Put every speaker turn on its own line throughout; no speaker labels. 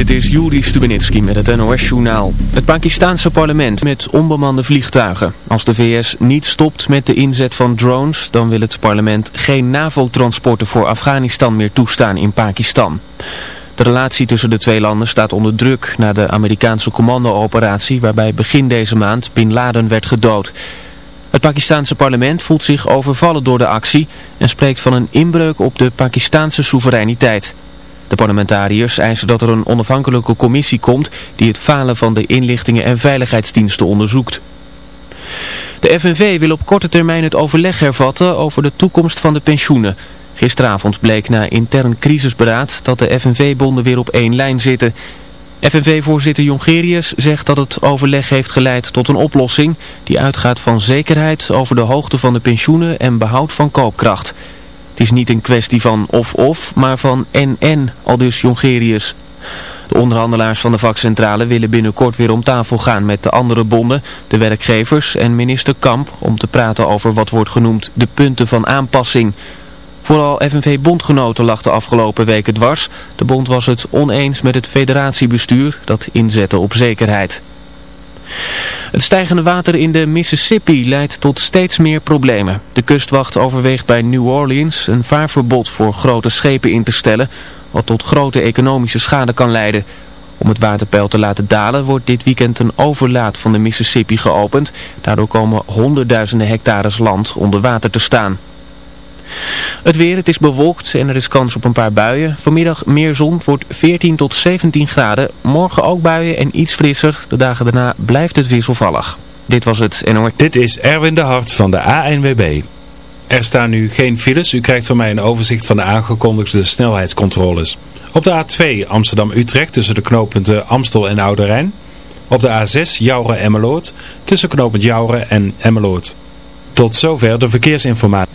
Dit is Juri Stubenitski met het NOS-journaal. Het Pakistanse parlement met onbemande vliegtuigen. Als de VS niet stopt met de inzet van drones, dan wil het parlement geen NAVO-transporten voor Afghanistan meer toestaan in Pakistan. De relatie tussen de twee landen staat onder druk na de Amerikaanse commando-operatie waarbij begin deze maand Bin Laden werd gedood. Het Pakistanse parlement voelt zich overvallen door de actie en spreekt van een inbreuk op de Pakistanse soevereiniteit. De parlementariërs eisen dat er een onafhankelijke commissie komt die het falen van de inlichtingen en veiligheidsdiensten onderzoekt. De FNV wil op korte termijn het overleg hervatten over de toekomst van de pensioenen. Gisteravond bleek na intern crisisberaad dat de FNV-bonden weer op één lijn zitten. FNV-voorzitter Jongerius zegt dat het overleg heeft geleid tot een oplossing die uitgaat van zekerheid over de hoogte van de pensioenen en behoud van koopkracht. Het is niet een kwestie van of-of, maar van en-en, aldus Jongerius. De onderhandelaars van de vakcentrale willen binnenkort weer om tafel gaan met de andere bonden, de werkgevers en minister Kamp om te praten over wat wordt genoemd de punten van aanpassing. Vooral FNV-bondgenoten lag de afgelopen weken dwars. De bond was het oneens met het federatiebestuur dat inzette op zekerheid. Het stijgende water in de Mississippi leidt tot steeds meer problemen. De kustwacht overweegt bij New Orleans een vaarverbod voor grote schepen in te stellen, wat tot grote economische schade kan leiden. Om het waterpeil te laten dalen wordt dit weekend een overlaat van de Mississippi geopend. Daardoor komen honderdduizenden hectares land onder water te staan. Het weer, het is bewolkt en er is kans op een paar buien. Vanmiddag meer zon, wordt 14 tot 17 graden. Morgen ook buien en iets frisser. De dagen daarna blijft het wisselvallig. Dit was het NOR.
Dit is Erwin de Hart van de ANWB. Er staan nu geen files. U krijgt van mij een overzicht van de aangekondigde snelheidscontroles. Op de A2 Amsterdam-Utrecht tussen de knooppunten Amstel en Oude Rijn. Op de A6 Jouren-Emmeloord tussen knooppunt Jouren en Emmeloord. Tot zover de verkeersinformatie.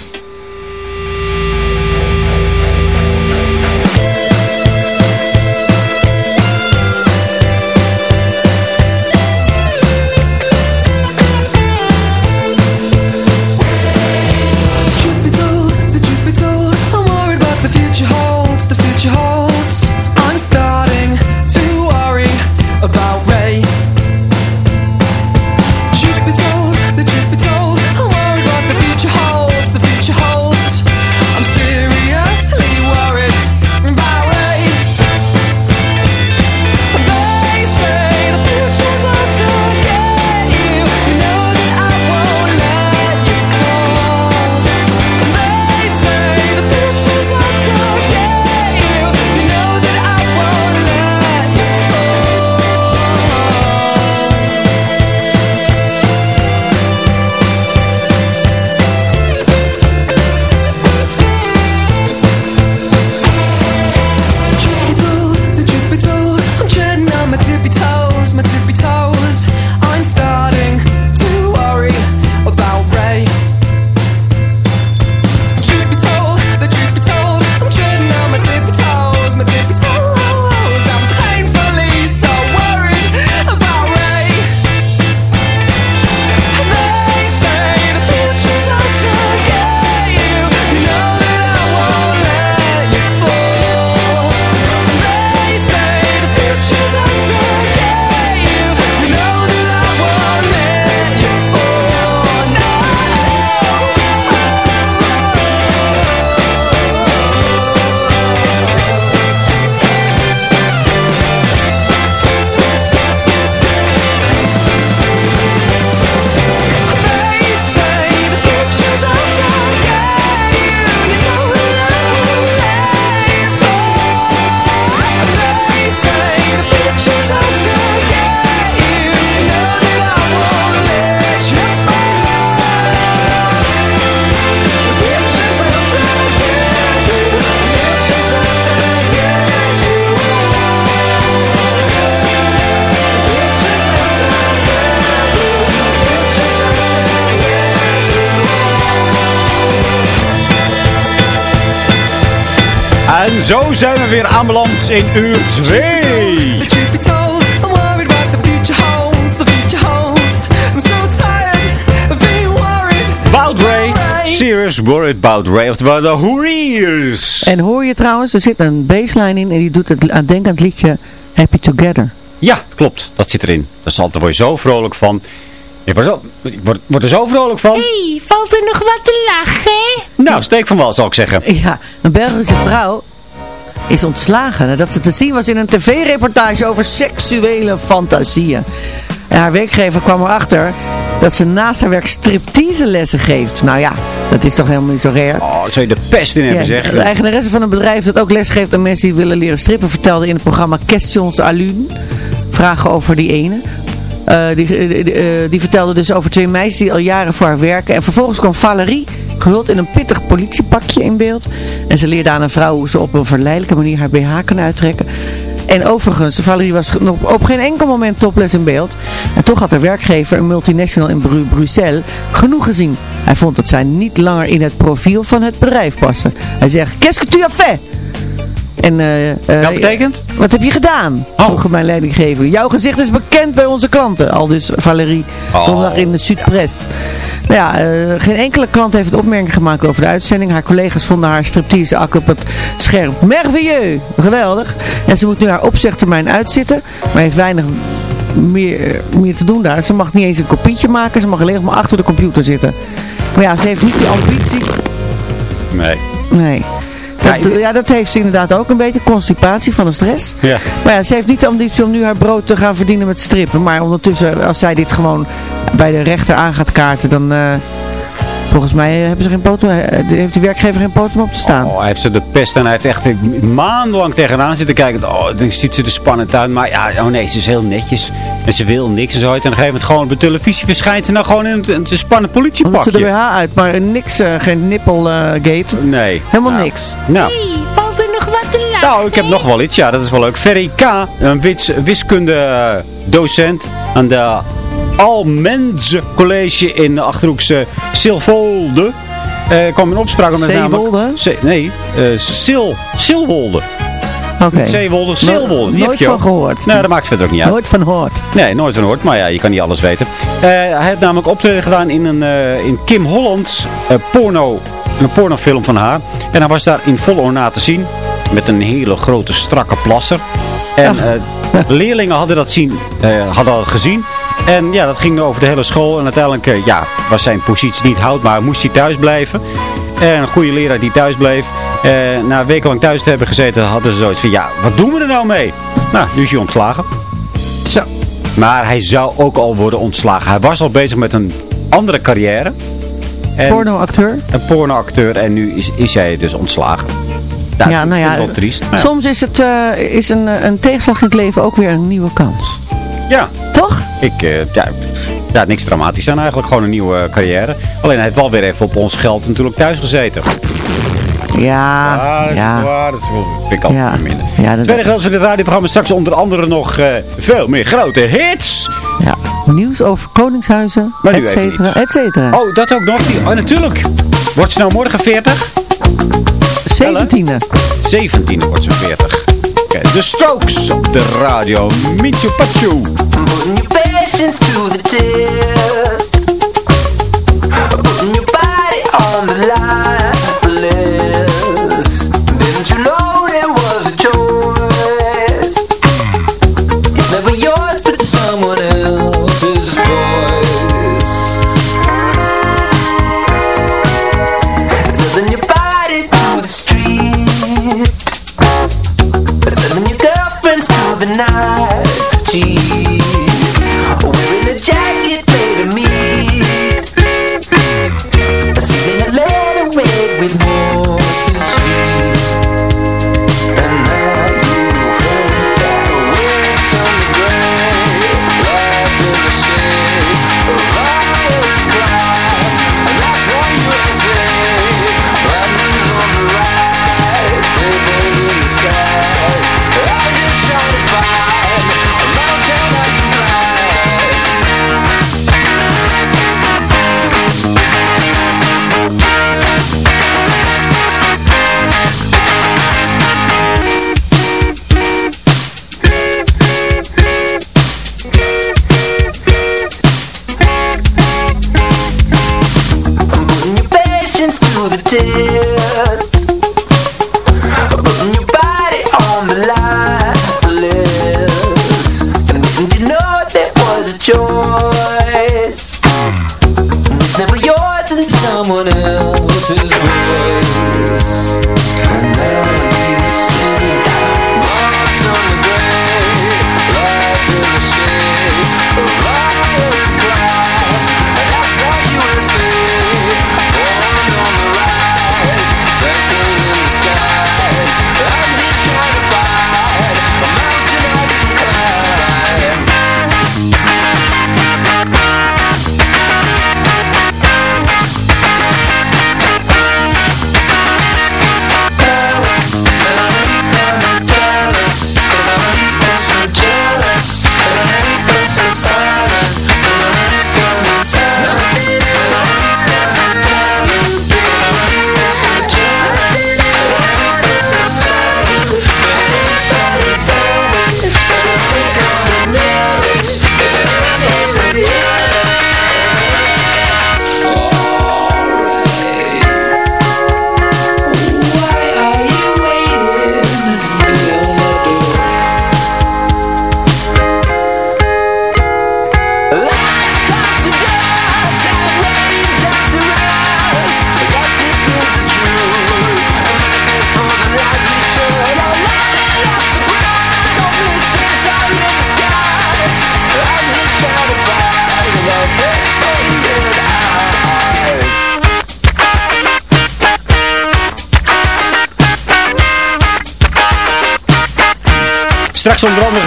Zo zijn we weer aanbeland in uur 2. About Ray, serious worried about Ray, oftewel de Hoeriers.
En hoor je trouwens, er zit een baseline in en die doet het aan denken aan het liedje Happy Together.
Ja, klopt, dat zit erin. Dat is altijd, word je zo vrolijk van. Ik word, zo, ik word, word er zo vrolijk van.
hey, valt er nog wat te lachen?
Nou, steek van wel, zal ik zeggen.
Ja, een Belgische vrouw is ontslagen nadat ze te zien was in een tv-reportage over seksuele fantasieën. En haar werkgever kwam erachter dat ze naast haar werk striptease lessen geeft. Nou ja, dat is toch helemaal niet zo raar.
Oh, zou je de pest in hebben
Ja,
zeg.
de eigenaresse van een bedrijf dat ook les geeft aan mensen die willen leren strippen vertelde in het programma Questions à l'une. Vragen over die ene. Die, eh, die, eh, die vertelde dus over twee meisjes die al jaren voor haar werken. En vervolgens kwam Valerie, gehuld in een pittig politiepakje in beeld. En ze leerde aan een vrouw hoe ze op een verleidelijke manier haar BH kan uittrekken. En overigens, Valerie was op geen enkel moment topless in beeld. En toch had haar werkgever, een multinational in Bru Bruxelles, genoeg gezien. Hij vond dat zij niet langer in het profiel van het bedrijf paste. Hij zegt, qu'est-ce que tu as fait? En, eh, eh,
Dat betekent?
Wat heb je gedaan?
Oh.
Vroeg mijn leidinggever. Jouw gezicht is bekend bij onze klanten. Al dus Valerie
Oh.
donderdag in de Zuidpress. Nou ja, eh, geen enkele klant heeft opmerking gemaakt over de uitzending. Haar collega's vonden haar striptease ak op het scherm. Merveilleux! Geweldig. En ze moet nu haar opzegtermijn uitzitten. Maar heeft weinig meer, meer te doen daar. Ze mag niet eens een kopietje maken. Ze mag alleen maar achter de computer zitten. Maar ja, ze heeft niet die ambitie.
Nee.
Nee. Dat,
Ja,
ja, dat heeft ze inderdaad ook een beetje. Constipatie van de stress.
Ja.
Maar ja, ze heeft niet de ambitie om nu haar brood te gaan verdienen met strippen. Maar ondertussen, als zij dit gewoon bij de rechter aan gaat kaarten, dan... eh, volgens mij hebben ze geen poten, eh, heeft de werkgever geen poten op te staan.
Oh, hij heeft ze de pest en hij heeft echt maandenlang tegenaan zitten kijken. Oh, dan ziet ze er spannend uit. Maar ja, oh nee, ze is heel netjes. En ze wil niks en zo. En op een gegeven moment gewoon op de televisie verschijnt ze nou gewoon in een, een spannend
Dan ze er
politiepakje.
weer haar uit, maar niks, eh, geen nippelgate.
Nee.
Helemaal
Nou,
niks.
Nou.
hey, valt er nog wat te lachen?
Nou, ik heb nog wel iets. Ja, dat is wel leuk. Ferry K., een wis wiskundedocent aan de Almenze College in de Achterhoekse Silvolde. eh kwam in opspraak met
Zeewolde?
namelijk... Nee, eh Sil, Silwolde.
Oké.
Zeewolde, Silwolde. Die
Nooit van gehoord.
Nee, dat maakt verder ook niet uit.
Nooit van gehoord.
Nee, nooit van gehoord. Maar ja, je kan niet alles weten. Eh, hij heeft namelijk optreden gedaan in, een, in Kim Hollands porno, een pornofilm van haar. En hij was daar in volle ornaat te zien. Met een hele grote strakke plasser. En eh, leerlingen hadden dat, zien, hadden dat gezien. En ja, dat ging over de hele school. En uiteindelijk eh, ja, was zijn positie niet houdbaar. Moest hij thuis blijven. En een goede leraar die thuis bleef. Eh, na een week lang thuis te hebben gezeten, hadden ze zoiets van... Ja, wat doen we er nou mee? Nou, nu is hij ontslagen.
Zo.
Maar hij zou ook al worden ontslagen. Hij was al bezig met een andere carrière. En
Pornoacteur.
Een pornoacteur. En nu is, is hij dus ontslagen.
Ja, nou ja,
wel triest. maar
soms is, het, eh, is een, een tegenslag in het leven ook weer een nieuwe kans.
Ja,
Toch?
ik, eh, ja, ja, niks dramatisch aan eigenlijk. Gewoon een nieuwe carrière. Alleen hij heeft wel weer even op ons geld natuurlijk thuis gezeten.
Ja,
dat is
ja.
waar. Dat is wel- vind ik altijd
Ja,
minder.
ja, dat-
Tweede van dit radioprogramma. Straks onder andere nog eh, veel meer grote hits.
Ja, nieuws over koningshuizen, et cetera, et cetera.
Oh, dat ook nog. Die- Oh, natuurlijk. Wordt ze nou morgen 40?
17e.
17 wordt ze 40. Oké, de Strokes op de radio. Michu Pachu.
Putting your patience to the test.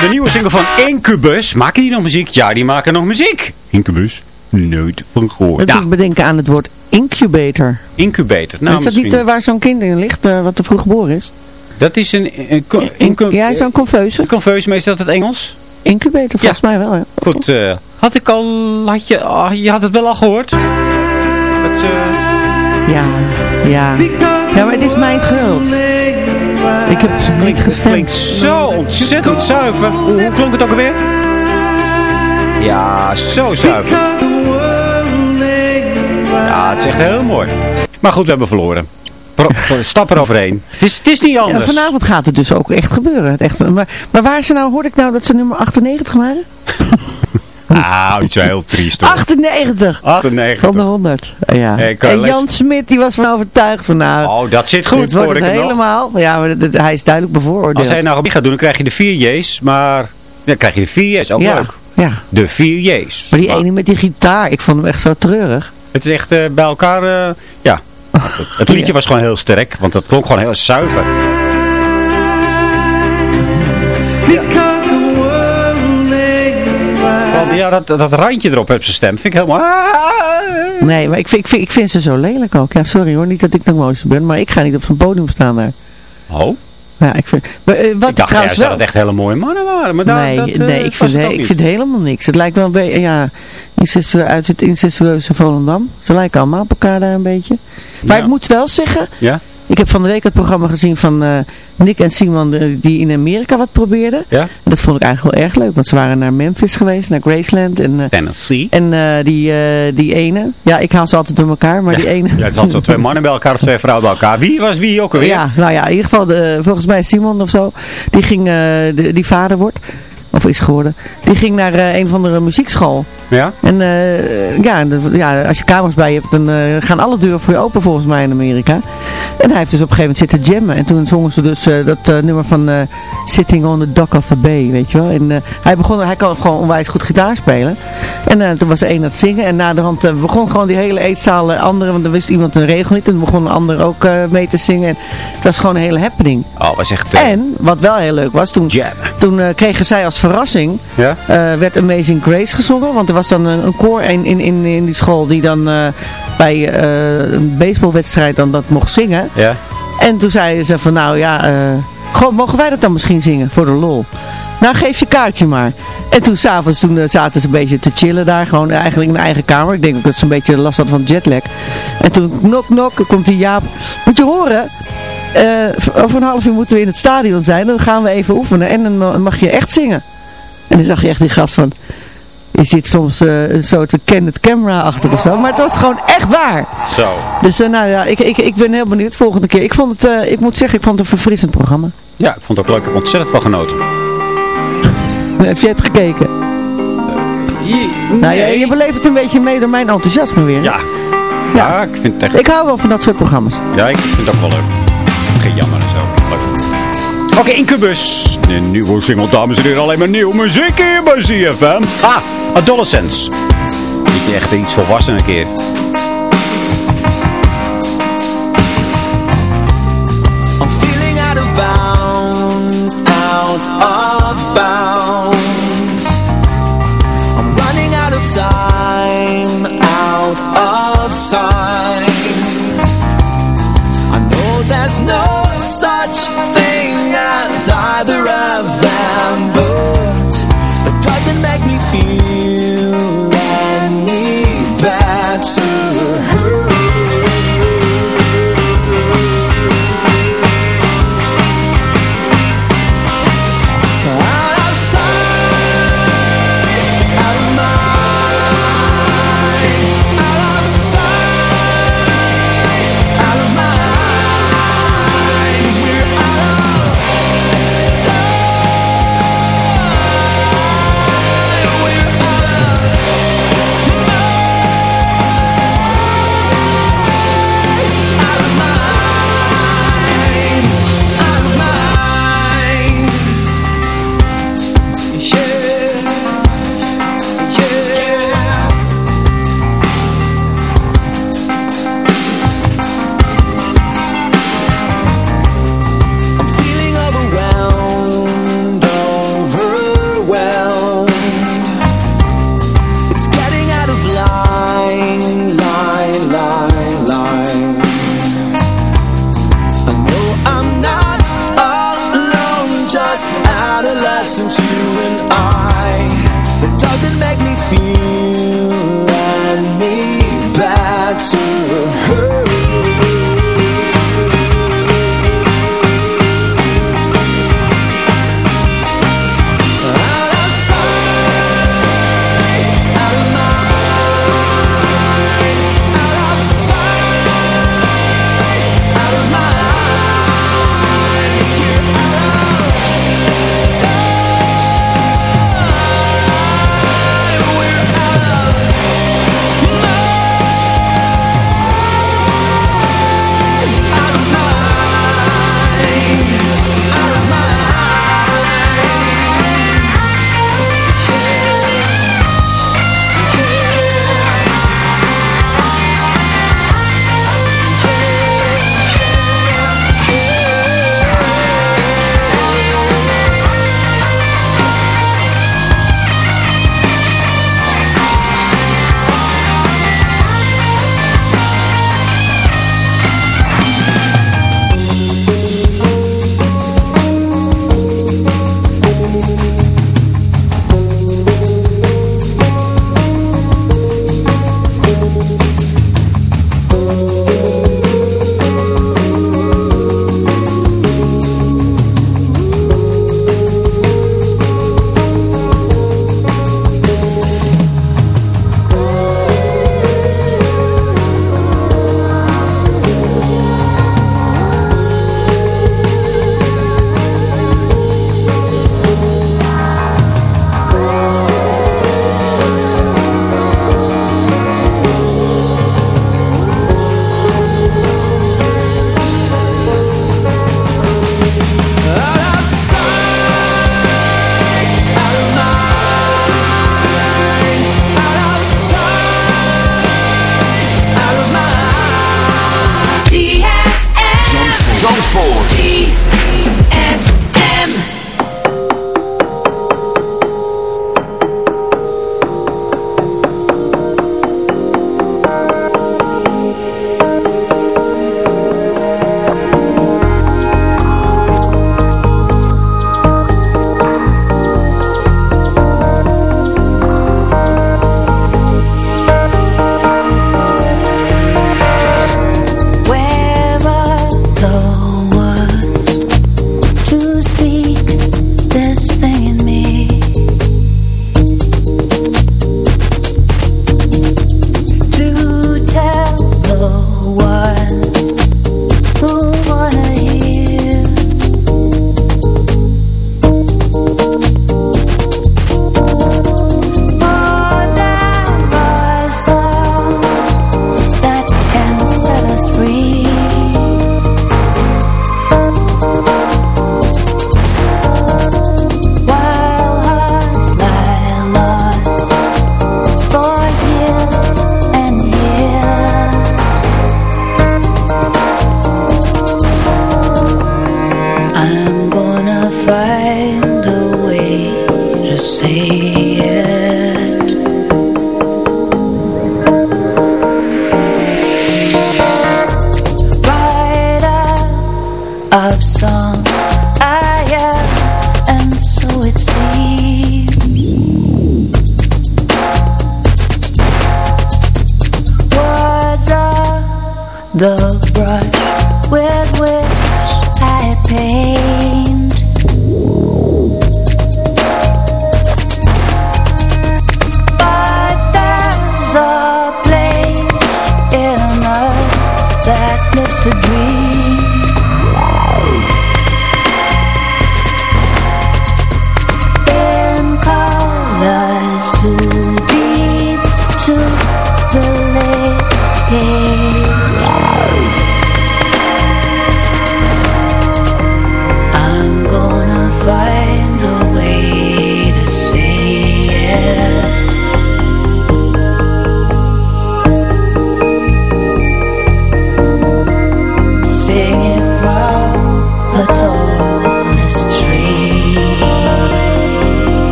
De nieuwe single van Incubus. Maken die nog muziek? Ja, die maken nog muziek. Incubus? Nooit van gehoord.
Dat
Ja,
doet me bedenken aan het woord incubator.
incubator. Nou,
is dat niet
misschien-
eh, waar zo'n kind in ligt, eh, wat te vroeg geboren is?
Dat is een... een, co-
In,
incu-
ja, zo'n confuise.
Een conveus, maar is dat het Engels?
Incubator, volgens mij wel. Ja.
Goed, eh, had ik al... Had je, ah, je had het wel al gehoord? Dat, eh,
Ja, ja. Ja, maar het is mijn schuld. Ik heb het niet
het
gestemd.
klinkt zo ontzettend zuiver. Hoe, hoe klonk het ook alweer? Ja, zo zuiver. Ja, het is echt heel mooi. Maar goed, we hebben verloren. Pro, stap eroverheen. Het is, het is niet
Ja,
anders.
vanavond gaat het dus ook echt gebeuren. Het echt, maar, maar waar ze nou, hoorde ik nou dat ze nummer 98 waren?
Ah, niet zo heel triest hoor.
98!
98.
Van de 100. Ja. En Jan Smit die was van overtuigd van nou,
Oh, dat zit goed,
dit wordt
hoor ik nog.
helemaal. Ja, maar dat- dat- hij is duidelijk bevooroordeeld.
Als hij nou op gaat doen, dan krijg je de 4 J's, maar dan krijg je de 4 J's, ook
ja,
leuk.
ja.
De 4 J's.
Maar die ene met die gitaar, ik vond hem echt zo treurig.
Het is echt eh, bij elkaar, eh, ja. Het, liedje
Ja.
was gewoon heel sterk, want het klonk gewoon heel zuiver. Ja, dat, dat randje erop op zijn stem vind ik helemaal...
Nee, maar ik vind, ik, vind, ik vind ze zo lelijk ook. Ja, sorry hoor, niet dat ik de mooiste ben, maar ik ga niet op zo'n podium staan daar.
Oh,
Ja, ik vind, maar, eh, wat
ik dacht
trouwens
juist dat
wel...
het echt hele mooie mannen waren. Maar daar,
nee,
dat, eh,
nee ik, vind, ik vind helemaal niks. Het lijkt wel een beetje, ja, uit het incestueuze Volendam. Ze lijken allemaal op elkaar daar een beetje. Maar
Ja.
ik moet wel zeggen,
Ja?
Ik heb van de week het programma gezien van eh, Nick en Simon eh, die in Amerika wat probeerden.
Ja?
En dat vond ik eigenlijk wel erg leuk, want ze waren naar Memphis geweest, naar Graceland en... eh,
Tennessee.
en die, die ene, ja ik haal ze altijd door elkaar, maar die ene...
Ja, het altijd zo twee mannen bij elkaar of twee vrouwen bij elkaar. Wie was wie ook alweer?
Ja, nou ja, in ieder geval, de, volgens mij Simon of zo, die ging, de- die vader wordt, of is geworden, die ging naar een of andere muziekschool.
Ja?
En eh, ja, de- ja, als je kamers bij je hebt, dan eh, gaan alle deuren voor je open volgens mij in Amerika. En hij heeft dus op een gegeven moment zitten jammen. En toen zongen ze dus eh, dat nummer van Sitting on the Dock of the Bay, weet je wel. En hij, begon, hij kan gewoon onwijs goed gitaar spelen. En toen was er één aan het zingen. En na de hand eh, begon gewoon die hele eetzaal, eh, andere, want er wist iemand een regel niet. En toen begon een ander ook mee te zingen. En het was gewoon een hele happening.
Oh, was echt...
En, wat wel heel leuk was, toen, toen kregen zij als verrassing werd Amazing Grace gezongen. Want er was dan een, een koor in, in, in, in die school die dan eh, bij eh, een baseballwedstrijd dan dat mocht zingen.
Ja?
En toen zeiden ze van nou ja, eh, gewoon, mogen wij dat dan misschien zingen voor de lol? Nou geef je kaartje maar. En toen s'avonds toen zaten ze een beetje te chillen daar. Gewoon eigenlijk in hun eigen kamer. Ik denk ook dat ze een beetje last hadden van jetlag. En toen knok knok komt die Jaap. Moet je horen? eh, over een half uur moeten we in het stadion zijn. Dan gaan we even oefenen. En dan mag je echt zingen. En dan zag je echt die gast van... is dit soms uh, een soort Kenneth camera achter of zo. Maar het was gewoon echt waar.
Zo.
Dus uh, nou ja, ik, ik, ik ben heel benieuwd volgende keer. Ik vond het, uh, ik moet zeggen, ik vond het een verfrissend programma.
Ja, ik vond het ook leuk. Ik heb ontzettend van genoten.
Heb je het gekeken?
nee.
Nou ja, je beleeft het een beetje mee door mijn enthousiasme weer.
Ja. Ja, ja ik vind het echt...
Ik hou wel van dat soort programma's.
Ja, ik vind het ook wel leuk. Geen jammer en zo. Leuk. Oké, okay, Incubus. De nieuwe single, dames en heren. Alleen maar nieuwe muziek hier bij ZFM. Ah, Adolescents. Niet echt iets volwassen een keer.
I'm feeling out of bounds, out of bounds. I'm running out of time, out of time. I know there's no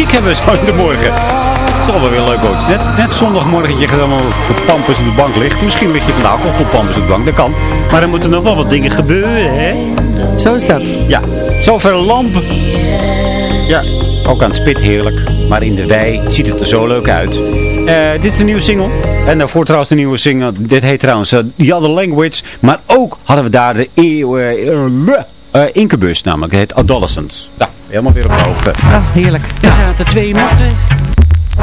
muziek hebben we zo in de morgen. Dat is wel weer leuk ook. Net, net zondagmorgen je gewoon op pampers op de bank ligt. Misschien lig je vandaag ook op pampers op de bank, dat kan. Maar er moeten nog wel wat dingen gebeuren, hè?
Zo is dat.
Ja, zoveel lampen. Ja, ook aan het spit heerlijk. Maar in de wei ziet het er zo leuk uit. Eh, dit is een nieuwe single. En daarvoor trouwens de nieuwe single. Dit heet trouwens uh, The Other Language. Maar ook hadden we daar de eeuw, eh, Incubus namelijk. Het heet Adolescents. Ja, helemaal weer op de hoogte.
Ah, heerlijk.
Er zaten twee matten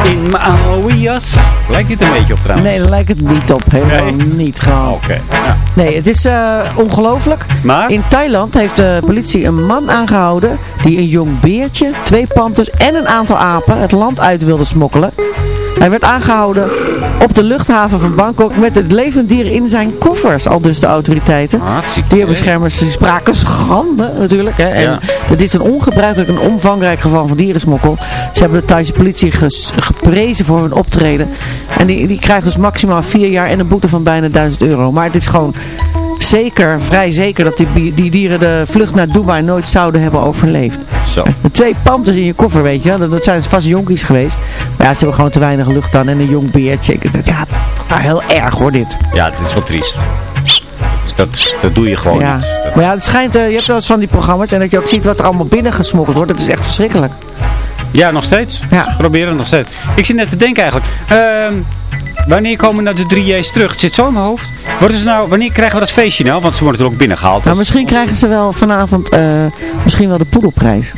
in mijn jas. Lijkt dit een beetje op trouwens?
Nee, lijkt het niet op. Helemaal
Nee?
niet gewoon.
Oké. Ja.
Nee, het is eh, ongelooflijk.
Maar?
In Thailand heeft de politie een man aangehouden die een jong beertje, twee panters en een aantal apen het land uit wilde smokkelen. Hij werd aangehouden op de luchthaven van Bangkok met het levend dier in zijn koffers, al dus de autoriteiten.
Hartstikke
Dierbeschermers die spraken schande natuurlijk. Hè. En
Ja.
dit is een ongebruikelijk en omvangrijk geval van dierensmokkel. Ze hebben de Thaise politie geprezen voor hun optreden. En die, die krijgt dus maximaal vier jaar en een boete van bijna 1000 euro. Maar het is gewoon zeker, vrij zeker dat die, die dieren de vlucht naar Dubai nooit zouden hebben overleefd.
Zo.
De twee panters in je koffer, weet je wel. Dat, dat zijn vast jonkies geweest. Maar ja, ze hebben gewoon te weinig lucht aan en een jong beertje. Ja, dat is toch wel heel erg hoor dit.
Ja, dit is wel triest. Dat, dat doe je gewoon
ja.
niet. Dat-
Maar ja, het schijnt, eh, je hebt wel eens van die programma's en dat je ook ziet wat er allemaal binnengesmokkeld wordt. Dat is echt verschrikkelijk.
Ja, nog steeds.
Ja.
Proberen nog steeds. Ik zit net te denken eigenlijk. Ehm, wanneer komen nou de 3J's terug? Het zit zo in mijn hoofd. Nou, wanneer krijgen we dat feestje nou? Want ze worden er ook binnengehaald.
Nou, misschien krijgen ze wel vanavond eh, misschien wel de poedelprijs.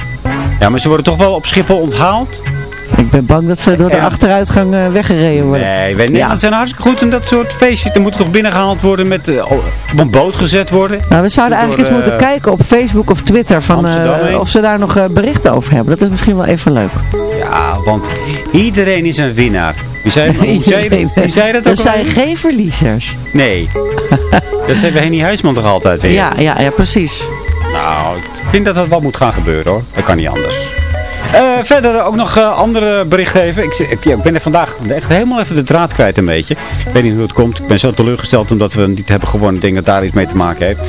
Ja, maar ze worden toch wel op Schiphol onthaald?
Ik ben bang dat ze door de
Ja.
achteruitgang eh, weggereden worden.
Nee, wij Nederlanders zijn hartstikke goed in dat soort feestjes. Er moeten toch binnengehaald worden, met, eh, op een boot gezet worden.
Nou, we zouden
Door,
eigenlijk eens
eh,
moeten kijken op Facebook of Twitter van, of ze daar nog berichten over hebben. Dat is misschien wel even leuk.
Ja, want iedereen is een winnaar. Wie zei, hoe zei, wie zei dat
Er
ook
zijn
alweer?
geen verliezers.
Nee. dat heeft Henny Huisman toch altijd weer?
Ja, ja, ja, precies.
Nou, ik vind dat dat wel moet gaan gebeuren hoor. Dat kan niet anders. Eh, verder ook nog eh, andere berichtgeving. Ik, ik, ja, ik ben er vandaag echt helemaal even de draad kwijt een beetje. Ik weet niet hoe het komt. Ik ben zo teleurgesteld omdat we niet hebben gewonnen. Ik denk dat daar iets mee te maken heeft.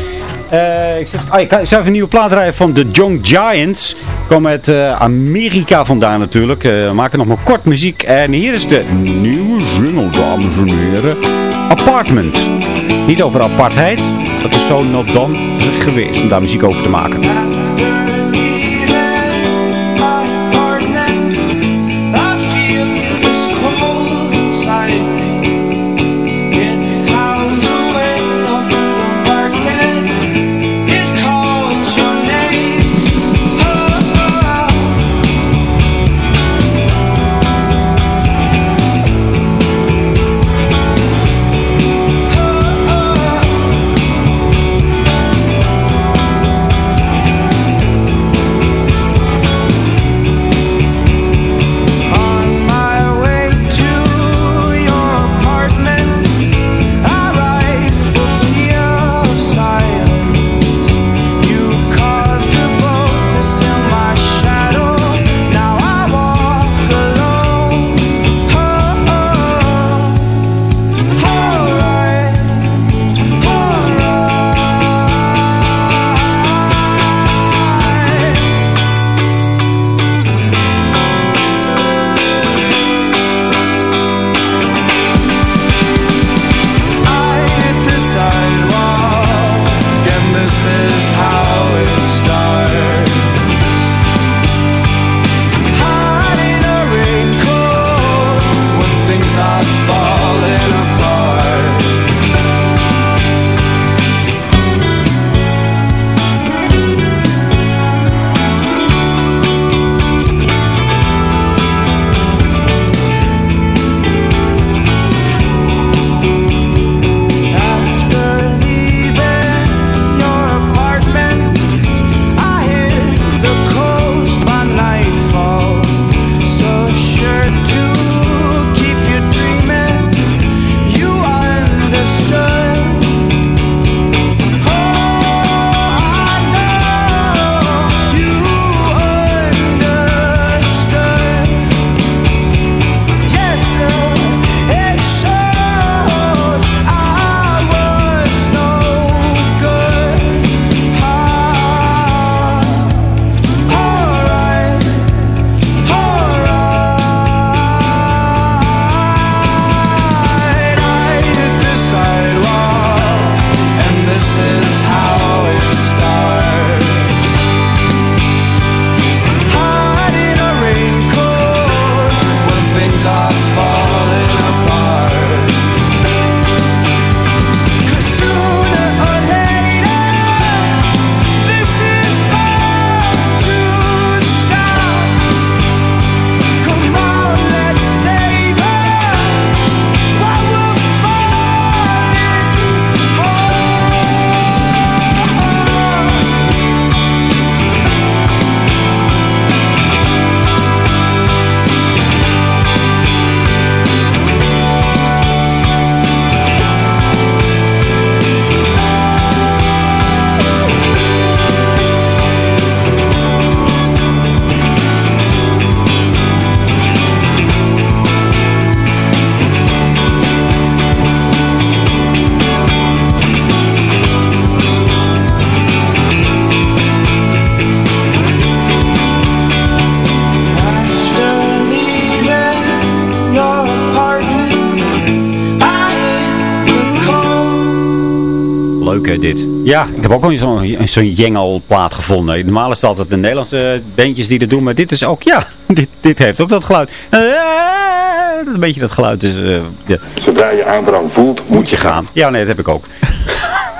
Eh, ik, ah, ik zou even een nieuwe plaat draaien van The Young Giants. Komen uit Amerika vandaan natuurlijk. We maken nog maar kort muziek. En hier is de nieuwe single, dames en heren. Apartment. Niet over apartheid. Dat is zo not done. Het is geweest om daar muziek over te maken. Leuk dit. Ja, ik heb ook al zo'n zo'n jengelplaat gevonden. Normaal is het altijd de Nederlandse bandjes die dat doen. Maar dit is ook, ja, dit, dit heeft ook dat geluid. Eh, Een beetje dat geluid. Dus, eh, ja.
Zodra je aandrang voelt,
Moet je gaan. Ja, nee, dat heb ik ook.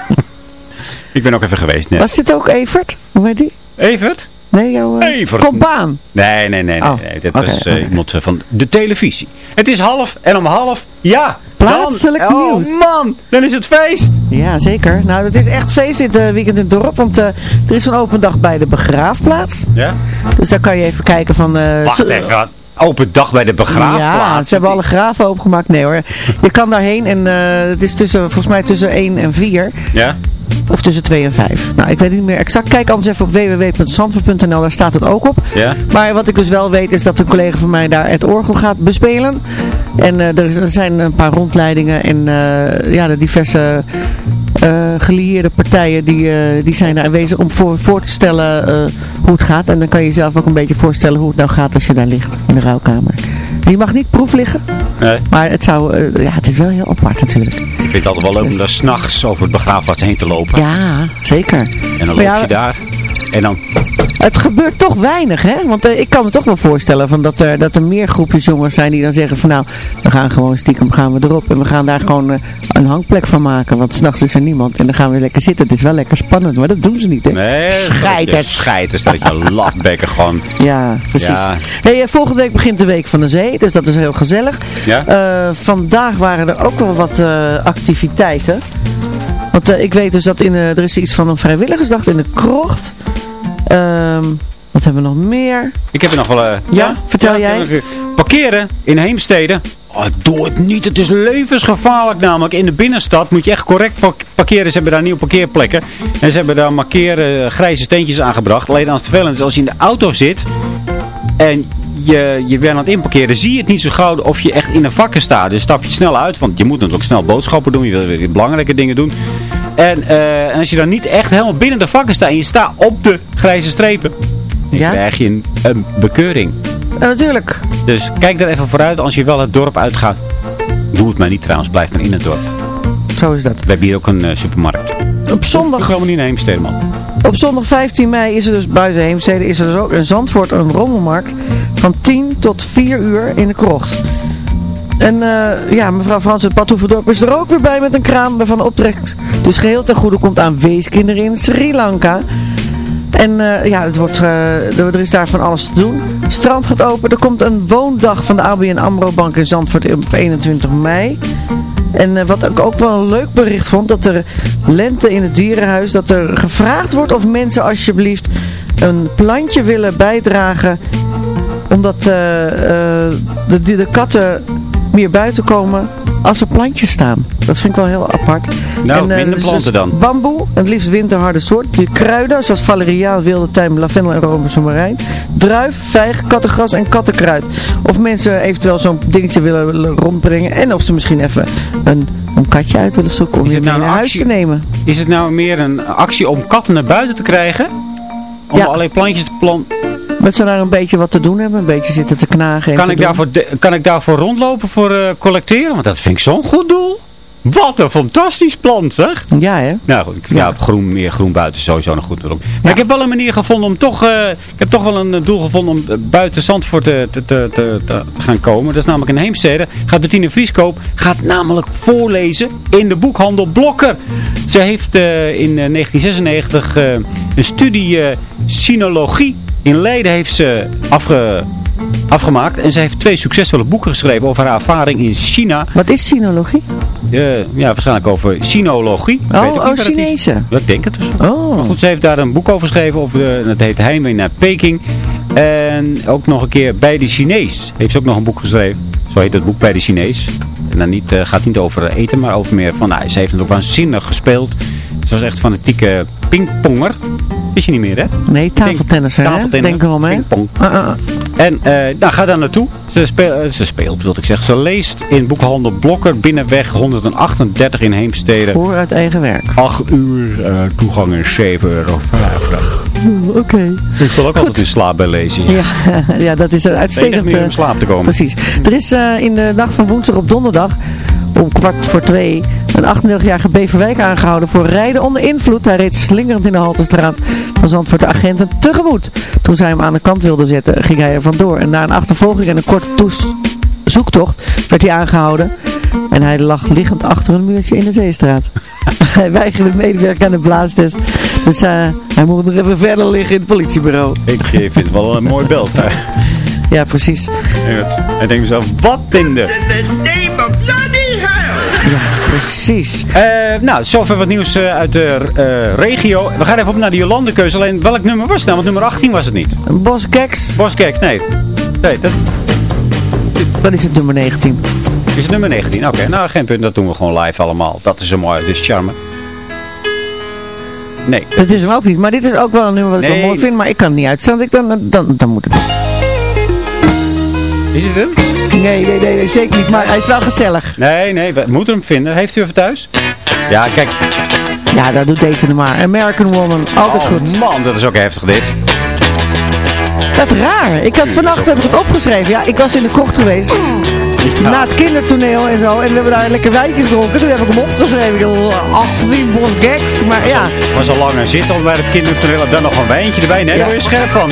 ik ben ook even geweest net.
Was dit ook Evert? Hoe heet die?
Evert?
Nee, jouw uh,
Evert.
compaan.
Nee, nee, nee. nee,
Oh.
Dit was eh,
oké.
iemand eh, van de televisie. Het is half en om half, ja.
Plaatselijk
dan,
nieuws.
Oh man, dan is het feest.
Ja, zeker. Nou, het is echt feest dit eh, weekend in het dorp. Want eh, er is een open dag bij de begraafplaats.
Ja?
Dus daar kan je even kijken van... eh,
Wacht even. Open dag bij de begraafplaats.
Ja, ze hebben alle graven opengemaakt. Nee hoor. Je kan daarheen en eh, het is tussen, volgens mij tussen 1 en 4.
Ja?
Of tussen 2 en 5. Nou, ik weet niet meer exact. Kijk anders even op www.zandvoort.nl. Daar staat het ook op.
Ja?
Maar wat ik dus wel weet is dat een collega van mij daar het orgel gaat bespelen. En eh, er, zijn een paar rondleidingen en eh, ja, de diverse gelieerde partijen die, eh, die zijn daar aanwezig om voor, voor te stellen eh, hoe het gaat. En dan kan je jezelf ook een beetje voorstellen hoe het nou gaat als je daar ligt in de rouwkamer. Je mag niet proef liggen,
Nee.
maar het, zou, eh, ja, het is wel heel apart natuurlijk.
Ik vind het altijd wel leuk om daar s'nachts over het begraafplaats heen te lopen.
Ja, zeker.
En dan loop
ja,
je daar. En dan...
Het gebeurt toch weinig, hè? Want eh, ik kan me toch wel voorstellen van dat, er, dat er meer groepjes jongens zijn die dan zeggen van nou, we gaan gewoon stiekem gaan we erop en we gaan daar gewoon eh, een hangplek van maken. Want s'nachts is er niemand en dan gaan we lekker zitten. Het is wel lekker spannend, maar dat doen ze niet, hè?
Nee.
Scheid
is dat je lafbekken gewoon...
Ja, precies.
Ja.
Hey, volgende week begint de Week van de Zee, dus dat is heel gezellig.
Ja?
Eh, vandaag waren er ook wel wat eh, activiteiten. Want eh, ik weet dus dat in, er is iets van een vrijwilligersdag in de krocht. Ehm wat hebben we nog meer?
Ik heb er nog wel... eh,
Ja, vertel jij.
Parkeren in Heemstede. Oh, doe het niet. Het is levensgevaarlijk namelijk. In de binnenstad moet je echt correct park- parkeren. Ze hebben daar nieuwe parkeerplekken. En ze hebben daar markeren grijze steentjes aangebracht. Alleen als het vervelend is als je in de auto zit. En je, je bent aan het inparkeren. Zie je het niet zo gauw of je echt in een vakken staat. Dus stap je snel uit. Want je moet natuurlijk snel boodschappen doen. Je wil weer belangrijke dingen doen. En, eh, en als je dan niet echt helemaal binnen de vakken staat. En je staat op de grijze strepen. Dan
Ja?
krijg je een, een bekeuring.
Ja, natuurlijk.
Dus kijk daar even vooruit als je wel het dorp uitgaat. Doe het maar niet trouwens, blijf maar in het dorp.
Zo is dat.
We hebben hier ook een eh, supermarkt.
Op
Ik
zondag,
geloof niet naar Heemstede, man.
Op zondag 15 mei is er dus buiten Heemstede is er dus ook in Zandvoort een rommelmarkt van 10 tot 4 uur in de krocht. En eh, ja, mevrouw Frans het Badhoevedorp is er ook weer bij met een kraam de optrekt dus geheel ten goede komt aan weeskinderen in Sri Lanka. En eh, ja, het wordt, eh, er er is daar van alles te doen. Het strand gaat open. Er komt een woondag van de ABN AMRO Bank in Zandvoort op 21 mei. En eh, wat ik ook wel een leuk bericht vond, dat er lente in het dierenhuis, dat er gevraagd wordt of mensen alsjeblieft een plantje willen bijdragen, omdat eh, eh, de, de, de katten meer buiten komen als er plantjes staan. Dat vind ik wel heel apart.
Nou,
eh,
minder
dus-
planten dan.
Bamboe, het liefst winterharde soort. Die kruiden, zoals valeriaan, wilde tijm, lavendel en romersoemarijn. Druif, vijg, kattengras en kattenkruid. Of mensen eventueel zo'n dingetje willen, willen rondbrengen. En of ze misschien even een, een katje uit willen zoeken om je
nou
naar huis te nemen.
Is het nou meer een actie om katten naar buiten te krijgen? Om
Ja.
alleen plantjes te planten?
Dat ze daar een beetje wat te doen hebben. Een beetje zitten te knagen. en
Kan
te
ik,
doen.
daarvoor de- kan ik daarvoor rondlopen voor eh, collecteren? Want dat vind ik zo'n goed doel. Wat een fantastisch plant, zeg.
Ja, hè?
Nou goed, ik- ja, groen, meer groen buiten sowieso nog goed. Erop. Maar ik heb wel een manier gevonden om toch, eh, ik heb toch wel een eh, doel gevonden om buiten Zandvoort te, te, te, te, te gaan komen. Dat is namelijk in Heemstede. Gaat Bettine Vrieskoop, gaat namelijk voorlezen in de boekhandel Blokker. Ze heeft in eh, 1996 eh, een studie sinologie in Leiden heeft ze afge, afgemaakt. En ze heeft twee succesvolle boeken geschreven over haar ervaring in China.
Wat is sinologie?
Eh, ja, waarschijnlijk over sinologie.
Oh, oh. Chinese.
Ja, ik denk het dus.
Oh.
Maar goed, ze heeft daar een boek over geschreven. Over de, het heet Heimwee naar Peking. En ook nog een keer bij de Chinees. Heeft ze ook nog een boek geschreven. Zo heet het boek bij de Chinees. En dan niet, eh, gaat niet over eten, maar over meer van... Nou, ze heeft het ook waanzinnig gespeeld. Ze was echt fanatieke pingponger. Is je niet meer, hè?
Nee, tafeltennisser, hè?
Tafeltennis.
Denk erom, hè?
Pingpong.
Ah.
En eh, nou, ga daar naartoe. Ze, speel, eh, ze speelt, wil ik zeggen. Ze leest in boekhandel Blokker Binnenweg 138 in Heemstede.
Voor uit eigen werk.
8 uur, eh, toegang is 7,50 euro.
Oké.
Ik wil ook altijd in slaap bij lezen.
Ja, ja, dat is een uitstekend...
meer om
eh,
in slaap te komen.
Precies. Er is eh, in de nacht van woensdag op donderdag om kwart voor twee een 38-jarige Beverwijk aangehouden voor rijden onder invloed. Hij reed slingerend in de Haltestraat van Zandvoort de agenten tegemoet. Toen zij hem aan de kant wilden zetten, ging hij er vandoor. En na een achtervolging en een korte zoektocht werd hij aangehouden. En hij lag liggend achter een muurtje in de Zeestraat. hij weigerde medewerken aan de blaastest. Dus eh, hij mocht nog even verder liggen in het politiebureau.
Ik eh, vind het wel een mooi beeld. hè.
Ja, precies.
En het- En denk mezelf, wat in de...
Ja, precies.
Eh, nou, zover wat nieuws eh, uit de eh, regio. We gaan even op naar de Jolandekeuze. Alleen, welk nummer was het nou? Want nummer 18 was het niet.
Boskeks.
Boskeks, nee. Nee, dat
Wat is het nummer 19?
is nummer 19. Oké, nou geen punt. Dat doen we gewoon live allemaal. Dat is zo mooi. Is charme. Nee.
Dat is hem ook niet. Maar dit is ook wel een nummer wat ik wel mooi vind. Maar ik kan het niet uitstaan. Ik dan, dan, dan moet het.
Is het hem?
Nee, nee, nee, nee, zeker niet. Maar hij is wel gezellig.
Nee, nee. We moeten hem vinden. Heeft u even thuis? Ja, kijk.
Ja, daar doet deze er maar. American Woman. Altijd
oh,
goed.
man, dat is ook heftig dit.
Dat raar. Ik had vannacht heb ik het opgeschreven. Ja, ik was in de krocht geweest. Na het kindertoneel en zo. En we hebben daar een lekker wijntje gedronken. Toen heb ik hem opgeschreven. Ik had 18 bos gags. Maar ja.
Was al lang aan zitten bij het kindertoneel. En dan nog een wijntje erbij. Nee, daar word je scherp van.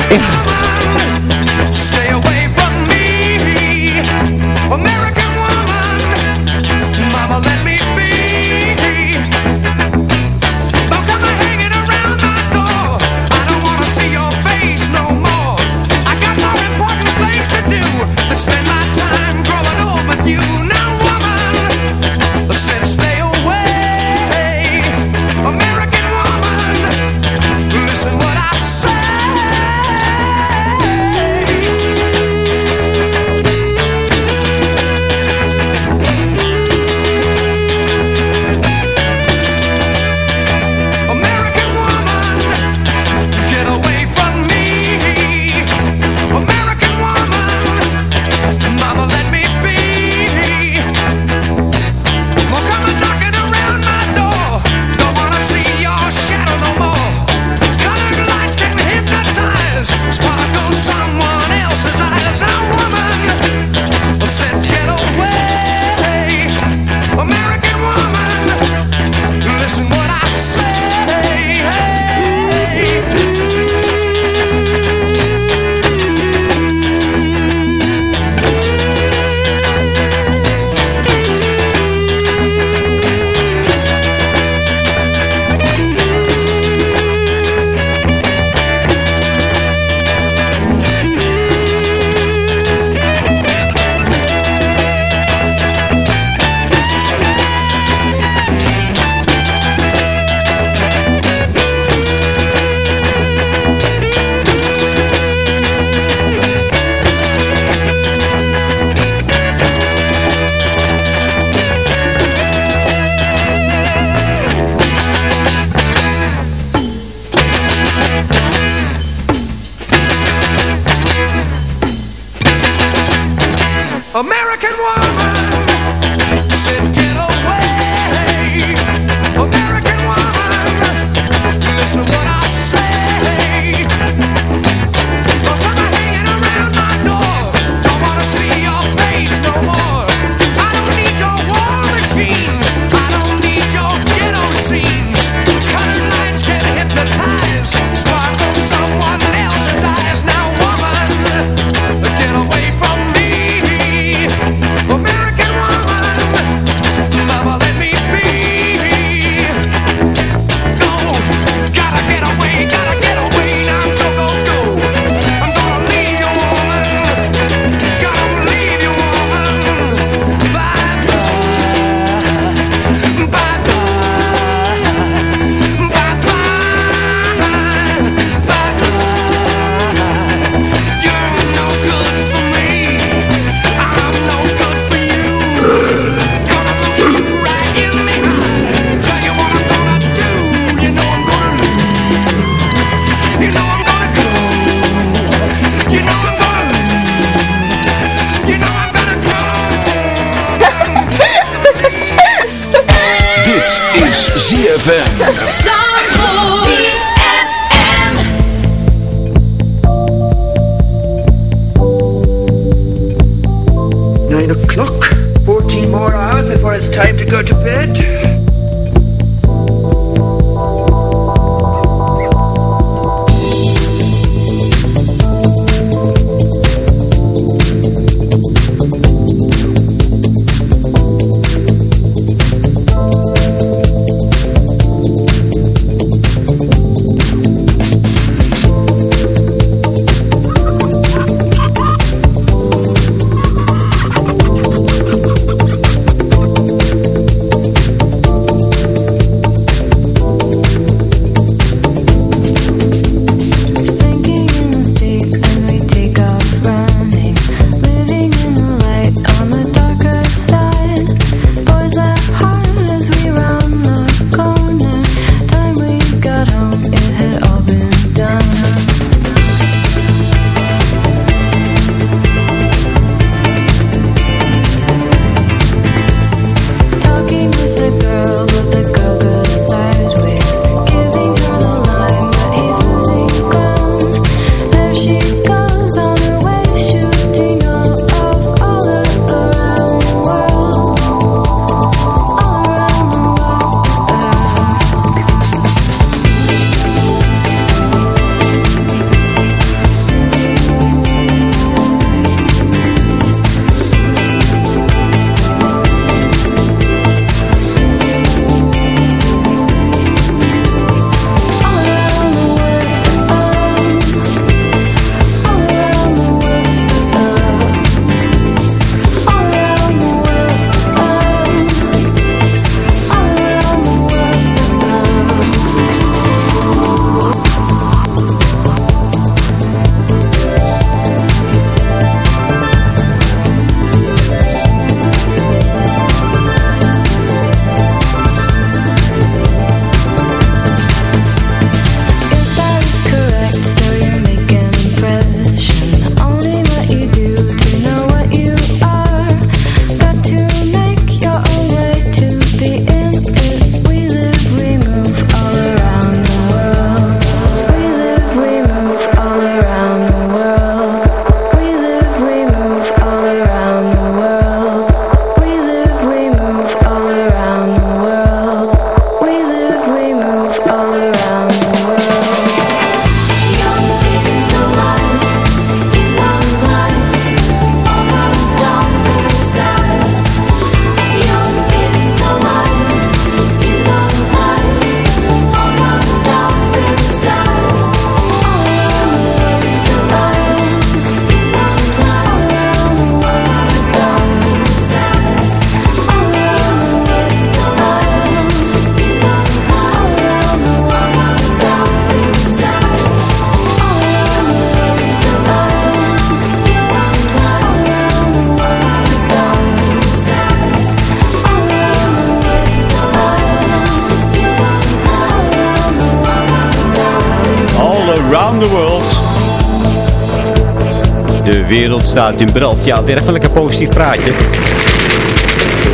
Wereld staat in brand. Ja, even lekker positief praatje.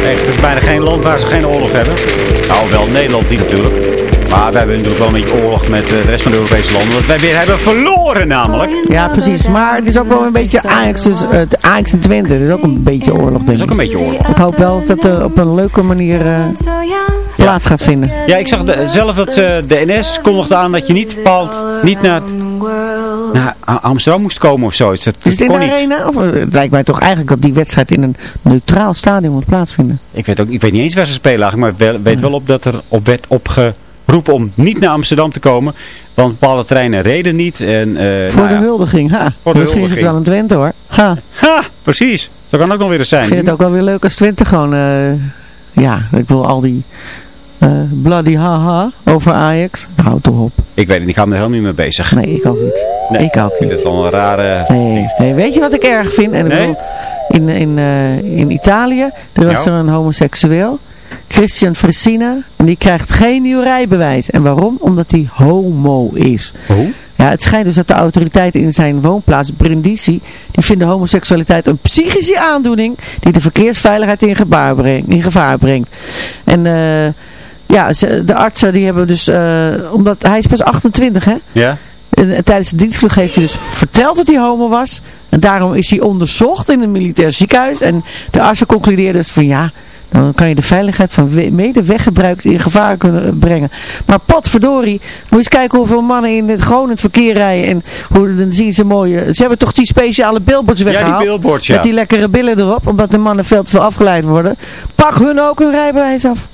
Echt, er is bijna geen land waar ze geen oorlog hebben. Nou, wel Nederland niet natuurlijk. Maar we hebben natuurlijk wel een beetje oorlog met eh, de rest van de Europese landen. Want wij weer hebben verloren namelijk.
Ja, precies. Maar het is ook wel een beetje Ajax, dus, uh, Ajax en Twente. Het is ook een beetje oorlog, denk ik.
Is ook een beetje oorlog.
Ik hoop wel dat het uh, op een leuke manier uh, plaats gaat vinden.
Ja, ik zag de, zelf dat de NS kondigde aan dat je niet bepaald niet naar, naar Amsterdam moest komen of zoiets. Dat,
is het in de arena? Of, het lijkt mij toch eigenlijk dat die wedstrijd in een neutraal stadion moet plaatsvinden.
Ik weet, ook, ik weet niet eens waar ze spelen eigenlijk, maar ik wel- weet wel op dat er op werd opgeroepen om niet naar Amsterdam te komen. Want bepaalde treinen reden niet. En, eh,
Voor
nou
de
ja.
huldiging, ha.
Voor de
Misschien is het wel een Twente hoor. Ha.
Ha, precies. Dat kan ook nog weer eens zijn.
Ik vind het ook wel weer leuk als Twente gewoon, eh, ja, ik wil al die eh, bloody haha over Ajax. Houd toch op.
Ik weet het, ik ga me er helemaal niet mee bezig.
Nee, ik ook niet.
Nee,
ik ook
vind
niet.
het wel een rare...
Nee, nee, weet je wat ik erg vind? En ik
Nee?
bedoel, in, in, eh, in Italië, er was er een homoseksueel, Christian Fresina, en die krijgt geen nieuw rijbewijs. En waarom? Omdat hij homo is.
Hoe?
Ja, het schijnt dus dat de autoriteiten in zijn woonplaats, Brindisi, die vinden homoseksualiteit een psychische aandoening die de verkeersveiligheid in gevaar brengt. In gevaar brengt. En eh, Ja, de artsen die hebben dus, eh, omdat hij is pas 28 hè.
Ja?
En, en tijdens de dienstvlucht heeft hij dus verteld dat hij homo was. En daarom is hij onderzocht in een militair ziekenhuis. En de artsen concludeerden dus van ja, dan kan je de veiligheid van we- medeweggebruikers in gevaar kunnen brengen. Maar potverdorie, moet je eens kijken hoeveel mannen in het, gewoon in het verkeer rijden. En hoe, dan zien ze mooie, ze hebben toch die speciale billboards weggehaald.
billboards, ja.
Met die lekkere billen erop, omdat de mannen veel te veel afgeleid worden. Pak hun ook hun rijbewijs af.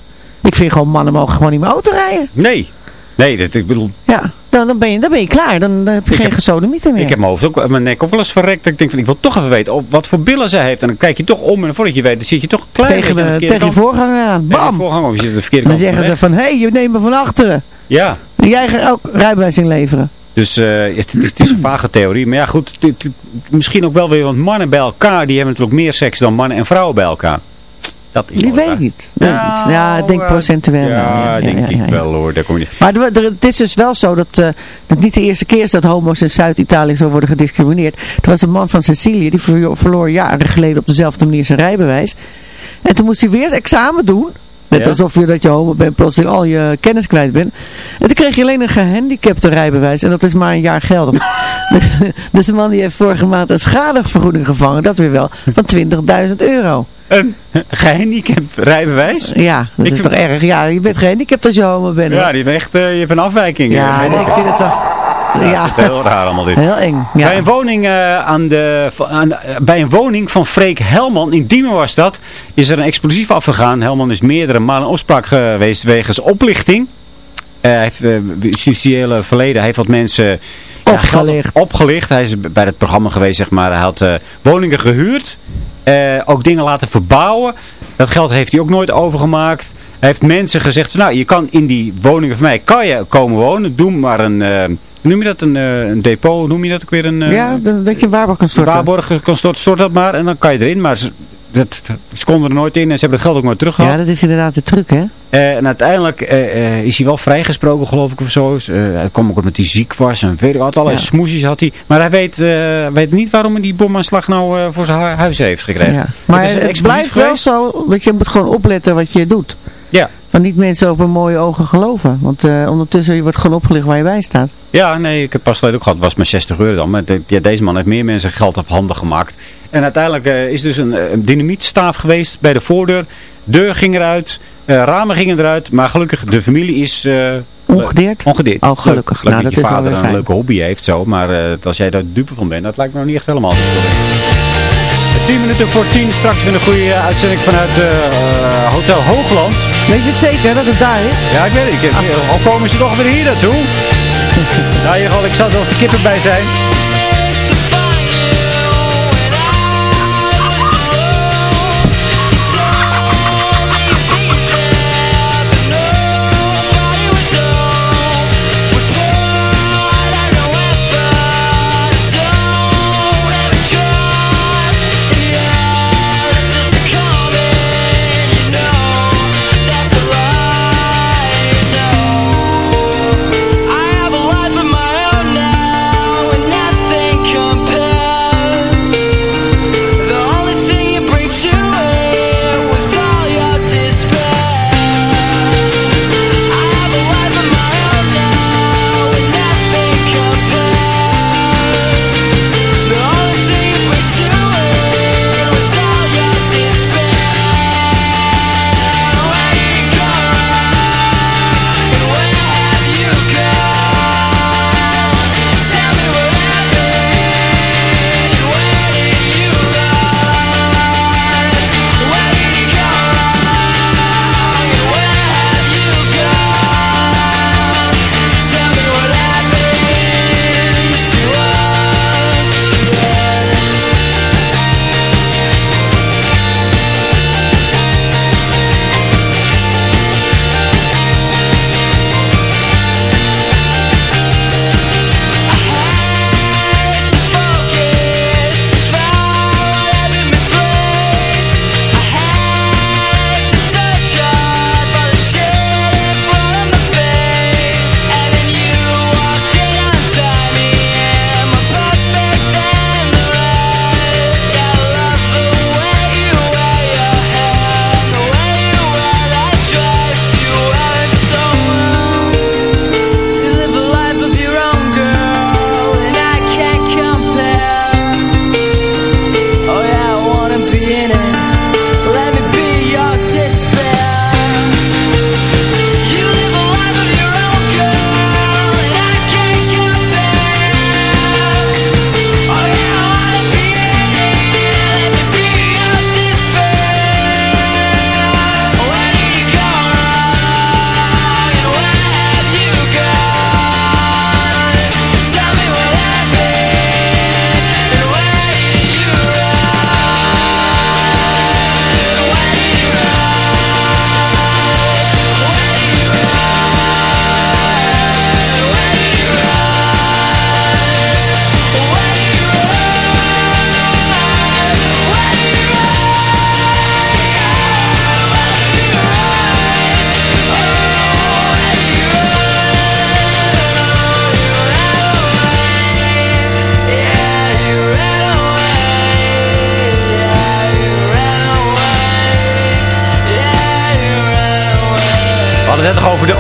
Ik vind gewoon, mannen mogen gewoon niet meer auto rijden.
Nee. Nee, dat, ik bedoel,
Ja, dan, dan, ben, je, dan ben je klaar. Dan, dan heb je
Ik
geen gesodemieter meer.
ik heb mijn hoofd ook, mijn nek ook wel eens verrekt. Ik denk van, ik wil toch even weten op wat voor billen zij heeft. En dan kijk je toch om en voordat je weet, dan zit je toch klein
tegen, de,
de
tegen
kant.
voorganger aan.
Tegen
Bam!
voorganger, of je zit de verkeerde
Dan zeggen
de
ze van, hé, hey, je neemt me van achteren.
Ja,
En jij gaat ook rijbewijs inleveren.
dus eh, het, het is een vage theorie. Maar ja, goed, het- het- misschien ook wel weer, want mannen bij elkaar, die hebben natuurlijk meer seks dan mannen en vrouwen bij elkaar. Dat is
Die weet niet.
Nou.
Ja, ik denk
eh,
procentueel.
Ja, denk
ja, ja,
ik
ja.
wel hoor. Daar kom je...
Maar het is dus wel zo dat eh, dat niet de eerste keer is dat homo's in Zuid-Italië zo worden gediscrimineerd. Er was een man van Sicilië, die verlo- verloor jaren geleden op dezelfde manier zijn rijbewijs. En toen moest hij weer examen doen. Net
Ja.
alsof je dat je homo bent, plotseling al je kennis kwijt bent. En toen kreeg je alleen een gehandicapte rijbewijs. En dat is maar een jaar geldig. dus de man die heeft vorige maand een schadevergoeding gevangen. Dat weer wel. Van 20.000 euro.
Een gehandicapt rijbewijs?
Ja, dat
Ik
is toch erg. Ja, je bent gehandicapt als je homo bent. hoor.
Ja, die heeft echt, eh, je hebt een afwijking.
Ja,
Eh,
ik vind het toch...
Ja,
Ja,
het heel raar allemaal dit.
heel eng. Ja.
Bij, een woning, eh, aan de, aan, eh, bij een woning van Freek Helman, in Diemen was dat, is er een explosief afgegaan. Helman is meerdere malen opspraak geweest wegens oplichting. Eh, hij heeft uh, justitiële verleden. Hij heeft wat mensen ja,
Opgelicht.
geld opgelicht. Hij is bij het programma geweest, zeg maar. Hij had eh, woningen gehuurd. eh, ook dingen laten verbouwen. Dat geld heeft hij ook nooit overgemaakt. Hij heeft mensen gezegd, van, nou, je kan in die woningen van mij kan je komen wonen. Doe maar een, eh, noem je dat, een, eh, een depot, noem je dat ook weer? Een, eh,
ja, dat je een waarborg kan storten.
waarborg kan storten, stort dat maar en dan kan je erin. Maar ze, dat, ze konden er nooit in en ze hebben het geld ook nooit teruggehaald.
Ja, dat is inderdaad de truc, hè?
Eh, en uiteindelijk is hij wel vrijgesproken, geloof ik, of zo. Eh, hij kwam ook met die ziek was en weet ik wat, allerlei
Ja.
smoesjes had hij. Maar hij weet, weet niet waarom hij die bomaanslag nou voor zijn hu- huis heeft gekregen.
Ja. Maar het,
explosief
blijft wel zo dat je moet gewoon opletten wat je doet. Want niet mensen op hun mooie ogen geloven. Want eh, ondertussen je wordt gewoon opgelicht waar je bij staat.
Ja, nee, ik heb pas geleden ook gehad. Het was maar 60 euro dan. Maar de- ja, deze man heeft meer mensen geld op handen gemaakt. En uiteindelijk eh, is dus een, eh, een dynamietstaaf geweest bij de voordeur. Deur ging eruit. ramen gingen eruit. Maar gelukkig, de familie is...
Ongedeerd?
Ongedeerd.
Oh, gelukkig.
Leuk,
Nou,
dat
dat
je
is
vader een
fijn.
leuke hobby heeft zo. Maar als jij daar dupe van bent, dat lijkt me nog niet echt helemaal zo correct. 10 minuten voor 10. Straks weer een goede uitzending vanuit eh, eh, Hotel Hoogland.
Weet je het zeker dat het daar is?
Ja, ik weet het. Ik,
Ah.
Al komen ze toch weer hier naartoe. nou, in ieder geval, ik zal er wel verkippen bij zijn.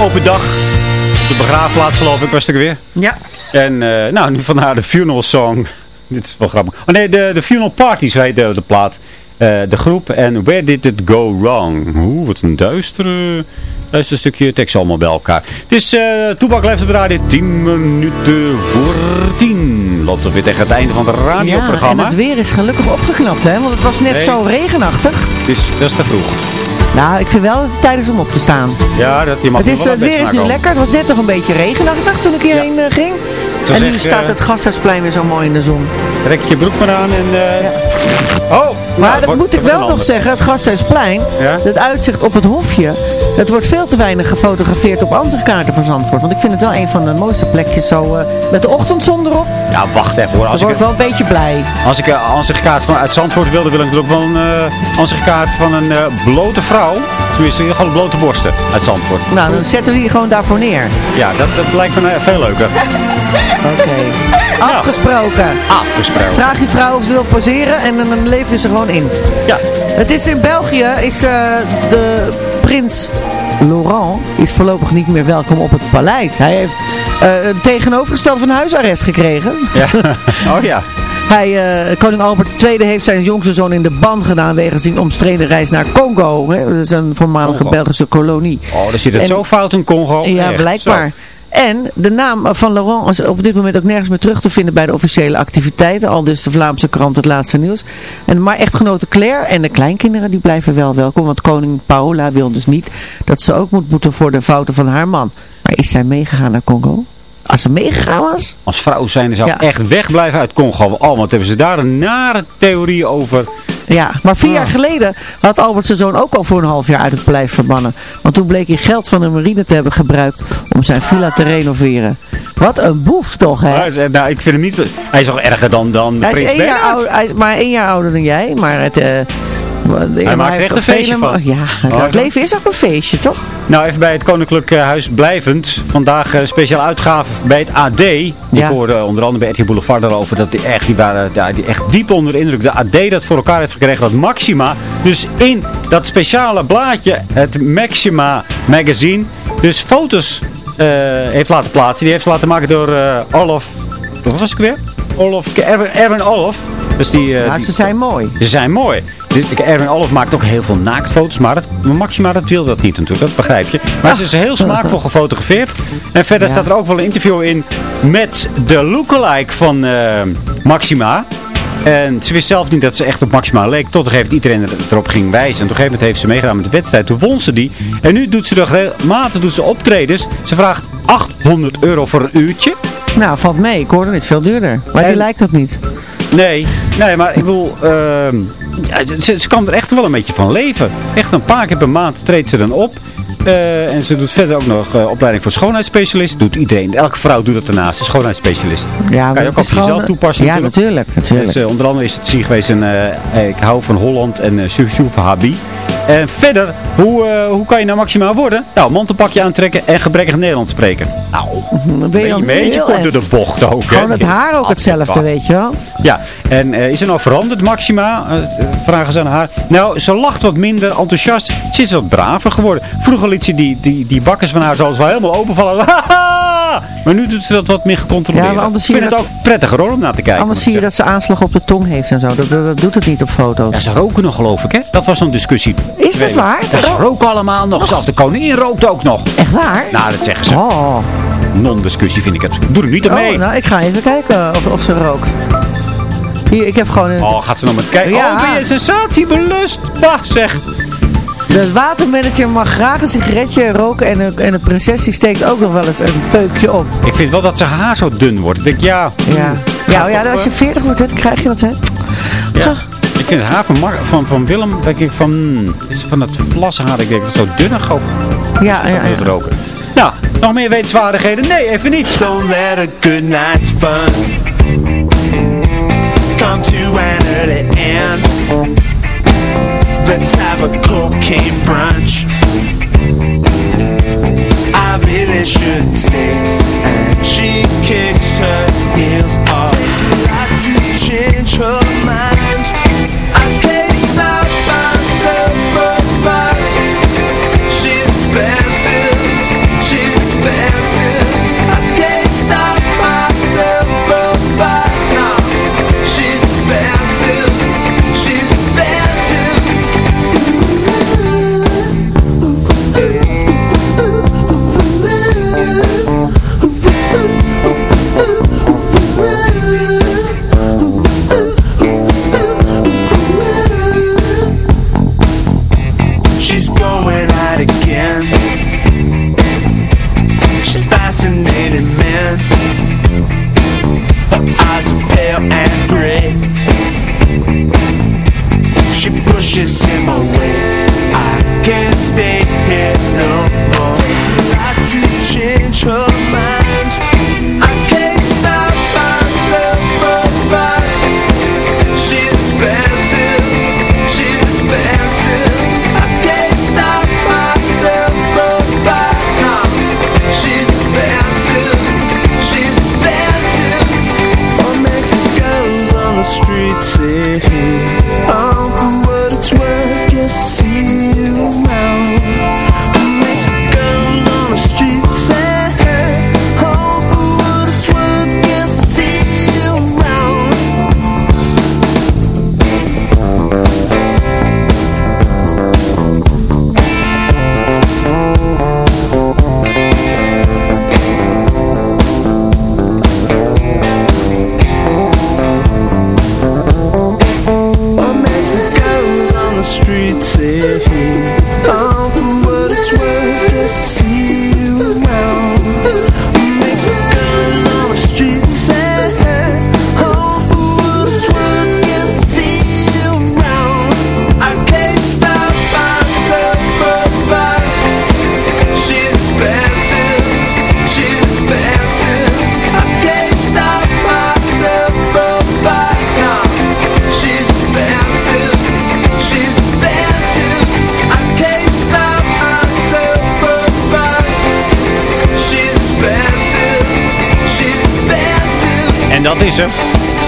Open dag. Op de begraafplaats geloof ik was het er weer.
Ja.
En eh, nou, nu vandaar de funeral song. Dit is wel grappig. Oh nee, de, de funeral parties heet de, de plaat. Eh, de groep. En Where Did It Go Wrong? Oeh, wat een duistere, duister stukje tekst allemaal bij elkaar. Het is uh, Toebak Leeft op de radio. 10 minuten voor 10. Loopt er weer tegen het einde van het
Ja, en
radioprogramma.
het weer is gelukkig opgeknapt, hè? Want het was net
Nee.
zo regenachtig.
Het is, dat is te vroeg.
Nou, ik vind wel dat het tijd is om op te staan.
Ja, dat, je mag
Het, is, het
een
weer is nu lekker. Het was net nog een beetje regenachtig toen ik hierheen eh, ging. En nu staat
eh,
het Gasthuisplein weer zo mooi in de zon.
Trek je broek maar aan en... eh, Oh!
Maar dat
wordt-
moet ik wel nog
ander.
zeggen, het Gasthuisplein,
Ja?
het uitzicht op het hofje, het wordt veel te weinig gefotografeerd op ansichtkaarten van Zandvoort. Want ik vind het wel een van de mooiste plekjes zo eh, met de ochtendzon erop.
Ja, wacht even hoor.
Dan
Als
word
ik,
ik wel een beetje blij.
als ik een ansichtkaart van uit Zandvoort wilde, wil ik natuurlijk wel een uh, ansichtkaart van een eh, blote vrouw. Tenminste, gewoon blote borsten uit Zandvoort.
Nou, dan zetten we die gewoon daarvoor neer.
Ja, dat, dat lijkt me eh, veel leuker.
Oké. Afgesproken.
Afgesproken.
Vraag je vrouw of ze wil poseren en dan, dan leven ze gewoon in.
Ja.
Het is in België, is eh, de prins Laurent is voorlopig niet meer welkom op het paleis. Hij heeft eh het tegenovergestelde van huisarrest gekregen.
Ja. Oh ja.
Hij, eh, koning Albert II heeft zijn jongste zoon in de ban gedaan wegens zijn omstreden reis naar Congo. Hè? Dat is een voormalige
Congo.
Belgische kolonie.
Oh, dan zit het
En-
zo fout in Congo.
Ja,
Echt,
blijkbaar.
zo.
En de naam van Laurent is op dit moment ook nergens meer terug te vinden bij de officiële activiteiten. Al dus de Vlaamse krant het laatste nieuws. En maar echtgenote Claire en de kleinkinderen die blijven wel welkom. Want koning Paola wil dus niet dat ze ook moet boeten voor de fouten van haar man. Maar is zij meegegaan naar Congo? Als ze meegegaan was?
Als vrouw zijn zou
Ja.
echt wegblijven uit Congo. Oh, wat hebben ze daar een nare theorie over.
Ja, maar vier
Ah.
jaar geleden had Albert zijn zoon ook al voor een half jaar uit het paleis verbannen. Want toen bleek hij geld van de marine te hebben gebruikt om zijn villa te renoveren. Wat een boef toch, hè?
Is- nou, ik vind hem niet... Hij is toch erger dan, dan de
Hij is,
prins
één jaar
Bernhard?
ouder, hij is maar één jaar ouder dan jij, maar het... eh, hij
maakt er echt een feestje van.
Ja, het
Oh,
leven is ook een feestje, toch?
Nou, even bij het Koninklijk eh, Huis blijvend. Vandaag eh, speciale uitgave bij het AD. Ik
Ja.
hoorde onder andere bij RTL Boulevard daarover dat die echt, die waren, ja, die echt diep onder de indruk. De AD dat voor elkaar heeft gekregen dat Maxima, dus in dat speciale blaadje, het Maxima magazine, dus foto's eh, heeft laten plaatsen. Die heeft laten maken door Olaf, wat was ik weer? Olaf, Erwin, Olaf. Dus die,
Ja,
die-
ze zijn mooi.
ze zijn mooi. Erwin Olaf maakt ook heel veel naaktfoto's, maar Maxima dat wil dat niet natuurlijk, dat begrijp je. Maar ze is heel smaakvol gefotografeerd. En verder
Ja.
staat er ook wel een interview in met de lookalike van eh, Maxima. En ze wist zelf niet dat ze echt op Maxima leek. Tot een gegeven moment iedereen er- erop ging wijzen. En op een gegeven moment heeft ze meegedaan met de wedstrijd. Toen won ze die. En nu doet ze regelmatig doet ze optredens. Ze vraagt 800 euro voor een uurtje.
Nou, valt mee. Ik hoorde het is veel duurder. Maar die lijkt ook niet.
Nee, nee, maar ik bedoel, ehm, ze, ze kan er echt wel een beetje van leven. Echt een paar keer per maand treedt ze dan op. Eh, en ze doet verder ook nog eh, opleiding voor schoonheidsspecialist. Doet iedereen. Elke vrouw doet dat daarnaast, een schoonheidsspecialist.
Ja,
kan je ook op jezelf toepassen
Ja,
natuurlijk.
natuurlijk. natuurlijk.
Dus, eh, onder andere is het te zien geweest in Ik hou van Holland en uh, Shuf Habi. En verder, hoe, eh, hoe kan je nou maximaal worden? Nou, mantelpakje aantrekken en gebrekkig Nederlands spreken. Nou,
Dan ben je
een beetje kort door de bocht ook.
Gewoon het haar ook hetzelfde, weet je wel.
Ja, en eh, is er nou veranderd, Maxima? Eh, vragen ze aan haar. Nou, ze lacht wat minder enthousiast. Ze is wat braver geworden. Vroeger liet ze die, die, die bakkers van haar zo wel helemaal openvallen. Maar nu doet ze dat wat meer gecontroleerd.
Ja, maar anders
Ik
zie je
vind het
dat-
ook prettiger hoor, om naar te kijken.
Anders zie je dat ze aanslag op de tong heeft en zo. Dat, dat, dat doet het niet op foto's.
Ja, ze roken nog geloof ik, hè? Dat was zo'n discussie.
Is dat waar?
Ja, ze roken allemaal nog. Zelfs de koningin rookt ook nog.
Echt waar?
Nou, dat zeggen ze.
Oh.
Non-discussie vind ik het. Doe er niet aan mee.
oh, nou, ik ga even kijken of, of ze rookt. Hier, ik heb gewoon een...
Oh, gaat ze nog met kijken?
Ja.
Oh, ben je sensatiebelust? Bah, zeg.
De watermanager mag graag een sigaretje roken en een, en een prinses die steekt ook nog wel eens een peukje op.
Ik vind wel dat zijn haar zo dun wordt. Ik denk, ja...
Ja, ja, ja als je 40 wordt, hè, dan krijg je dat, hè?
Ja. Ik vind het haar van, Mar van, van Willem, denk ik van, van het vlashaar, ik denk dat het zo dunnig ook.
Ja, ja,
Dat roken. Nou, nog meer wetenswaardigheden? Nee, even niet.
Don't let a good night's fun come to an early end. Let's have a cocaine brunch. I really shouldn't stay. And she kicks her heels off. Takes a lot to change her mind.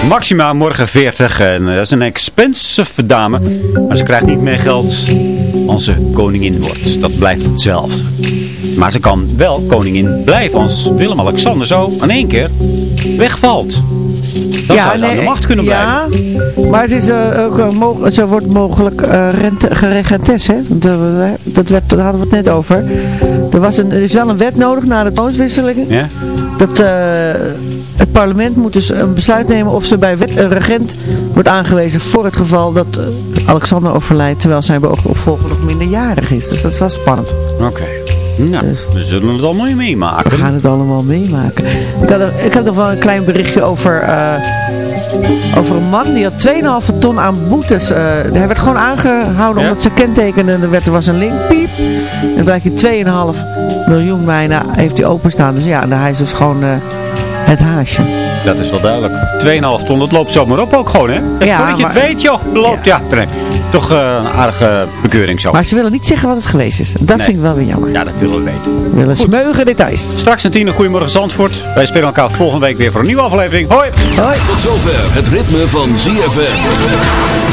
Maxima morgen 40. En eh, dat is een expensive dame. Maar ze krijgt niet meer geld als ze koningin wordt. Dat blijft hetzelfde. Maar ze kan wel koningin blijven als Willem-Alexander zo in één keer wegvalt. Dan zou ze aan de macht kunnen blijven.
Ja, maar het is eh, ook, mo- ze wordt mogelijk rente, geregentes, hè? Want, dat werd, daar hadden we het net over. Er, was een, er is wel een wet nodig na de troonswisseling.
Ja?
Dat het parlement moet dus een besluit nemen of ze bij wet een regent wordt aangewezen voor het geval dat eh, Alexander overlijdt terwijl zijn beoogde opvolger nog minderjarig is. Dus dat is wel spannend.
Oké. Nou, we zullen het allemaal meemaken.
We gaan het allemaal meemaken. Ik, had ik heb nog wel een klein berichtje over, eh, over een man die had 2,5 ton aan boetes. eh, hij werd gewoon aangehouden omdat zijn kenteken en er werd, er was een link, piep. En dan blijkt hij 2,5 miljoen bijna heeft hij openstaan. Dus ja, hij is dus gewoon eh, het haasje.
Dat is wel duidelijk. 2,5 ton, dat loopt zomaar op ook gewoon, hè?
Ja,
Voordat je
maar-
het weet, joh. Loopt, ja. nee. Toch eh, een aardige bekeuring zo.
Maar ze willen niet zeggen wat het geweest is. Dat
Nee.
vind ik wel weer jammer.
Ja, dat willen we weten.
We willen smeugen details.
Straks een tien, goedemorgen Zandvoort. Wij spelen elkaar volgende week weer voor een nieuwe aflevering. Hoi!
Hoi!
Tot zover het ritme van ZFM.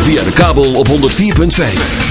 Via de kabel op 104.5.